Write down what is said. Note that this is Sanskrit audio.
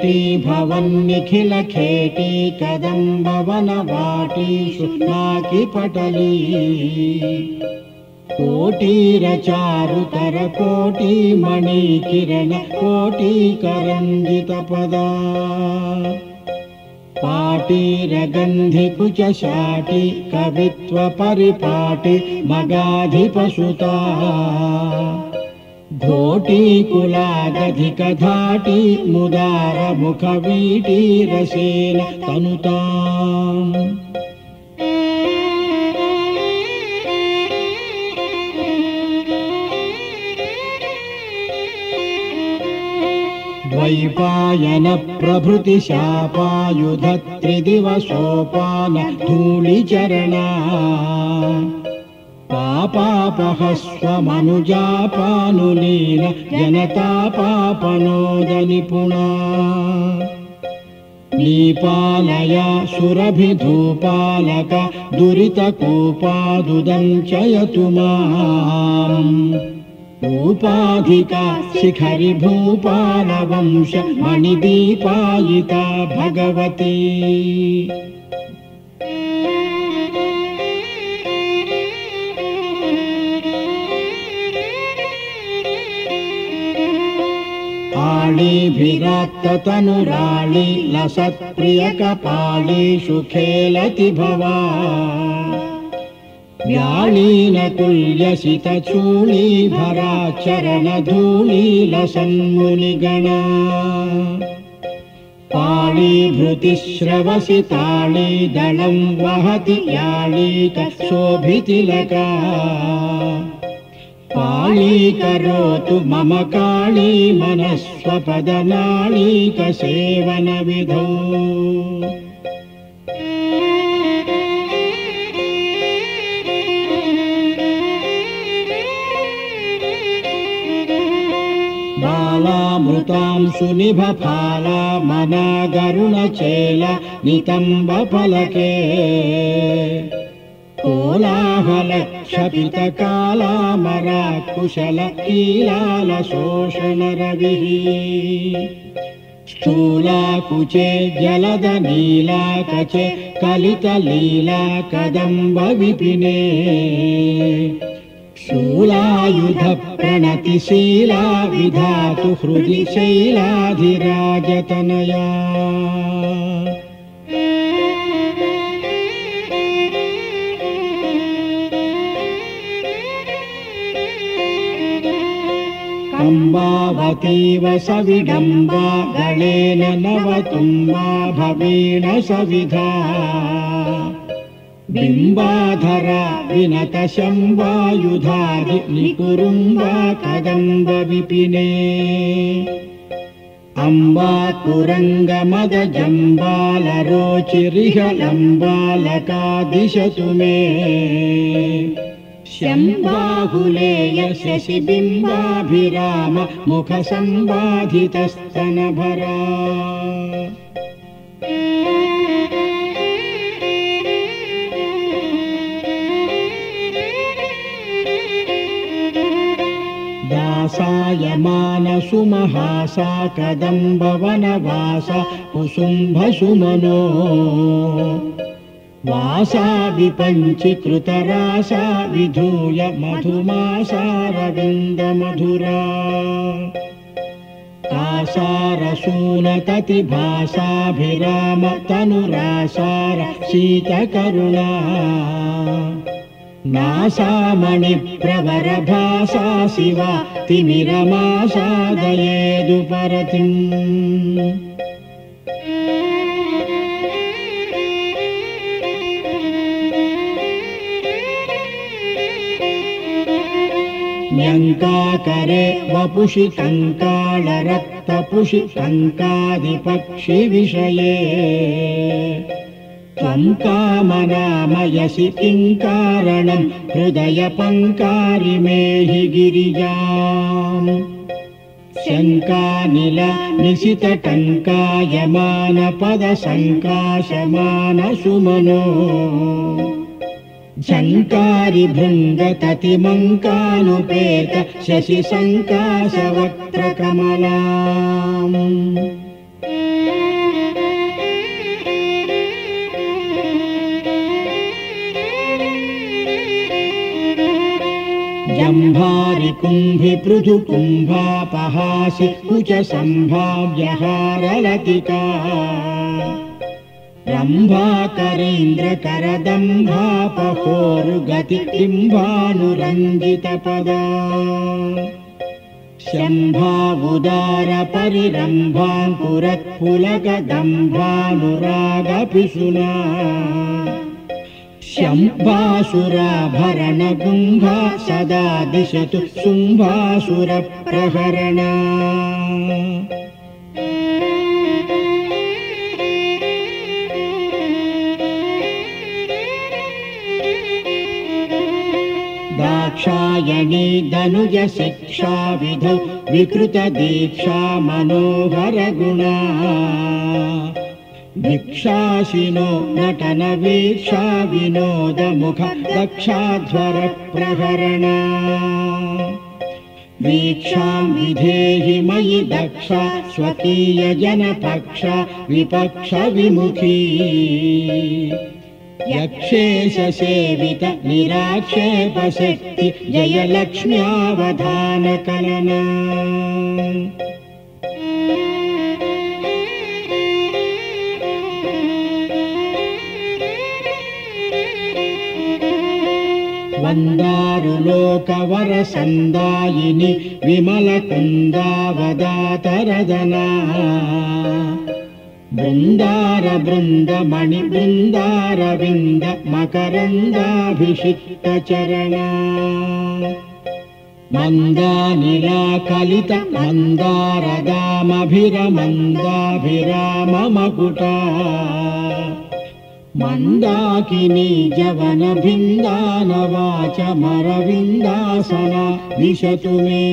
खेटी भवन्निखिलखेटी कदम्बवनवाटी शुष्माकिपटली कोटीरचारुतरकोटी मणिकिरण कोटीकरञ्जितपदा पाटीरगन्धिकुचशाटि कवित्वपरिपाटि मगाधिपसुता घोटीकुलागधिकधाटी मुदारमुखवीटीरसेन तनुताम् द्वैपायनप्रभृतिशापायुधत्रिदिवसोपान धूलिचरणा पापापहस्वमनुजापानुलीन जनतापापनोदनिपुणा। नीपालया सुरभिधूपालक दुरितकूपादुदञ्चयतु माम्। उपाधिका शिखरि भूपालवंश मणिदीपायिता भगवती आळीभिरात्ततनुराळी लसत्प्रियकपालीषु खेलति भवा। व्याळीनतुल्यसितचूळी भराचरणधूलीलसन्मुनिगणा पाणीभृतिश्रवसि ताळी दलं वहति याळीकशोभितिलका पाळीकरोतु मम काळी मनस्वपदनाळीकसेवनविधौ बालामृतां सुनिभफाला मनागरुणचेल नितम्बफलके कोलाहलक्षपितकालामरा कुशल कीलालशोषणरविः स्थूलाकुचे जलदनीलाकचे कलितलीला कदम्बविपिने शूलायुधप्रणतिशीला विधातु हृदि शैलाधिराजतनया कम्बावतीव सविडम्बा गणेन नवतुम्बा भवेण सविधा। बिम्बाधरा विनतशम्बायुधादि निकुरुम्बा कदम्बविपिने अम्बाकुरङ्गमदजम्बालरोचिरिहलम्बालकादिशतु मे शम्बाहुलेय शशिबिम्बाभिराम मुखसम्बाधितस्तनभरा। दासायमानसुमहासा कदम्बवनवासा कुसुम्भसुमनो वासा विपञ्चीकृतरासा विधूय तनुरासार शीतकरुणा नासामणिप्रवरभासा शिवा तिमिरमासादयेदुपरतिम् न्यङ्काकरे वपुषि कङ्कालरक्तपुषि शङ्कादिपक्षिविषये त्वं कामनामयसि किं कारणं हृदयपङ्कारि मे हि गिरिजाम् शङ्कानिल निशितटङ्कायमानपदसङ्काशमानसुमनो झङ्कारि भृङ्गततिमङ्कानुपेत शशिशङ्काशवक्त्र कमला जम्भारि कुम्भि पृथु कुम्भापहासि कुच सम्भाव्यहारलतिका रम्भाकरेन्द्रकरदम्भापहोरुगति बिम्बानुरञ्जितपदा शम्भावुदारपरिरम्भाङ्कुरत्पुलकदम्भानुरागपिशुना शम्भासुराभरणगुम्भा सदा दिशतु शुम्भासुरप्रहरणा दाक्षायणी धनुज शिक्षा विधौ विकृत दीक्षा मनोहरगुणा भिक्षाशिनो नटन वीक्षा विनोदमुख दक्षाध्वर प्रहरणा। वीक्षां विधेहि मयि दक्षा स्वकीयजनपक्षा विपक्षविमुखी यक्षेशसेवित निराक्षेपशक्ति जयलक्ष्म्यावधानकलना वन्दारुलोकवरसन्दायिनि विमलकुन्दावदातरदना बृन्दार बृन्दमणि बृन्दारविन्द मकरन्दाभिषिक्तचरणा मन्दानिलाकलित मन्दारदामभिरमन्दाभिराममकुटा मन्दाकिनी जवन भिन्दानवाच मरविन्दासना दिशतु मे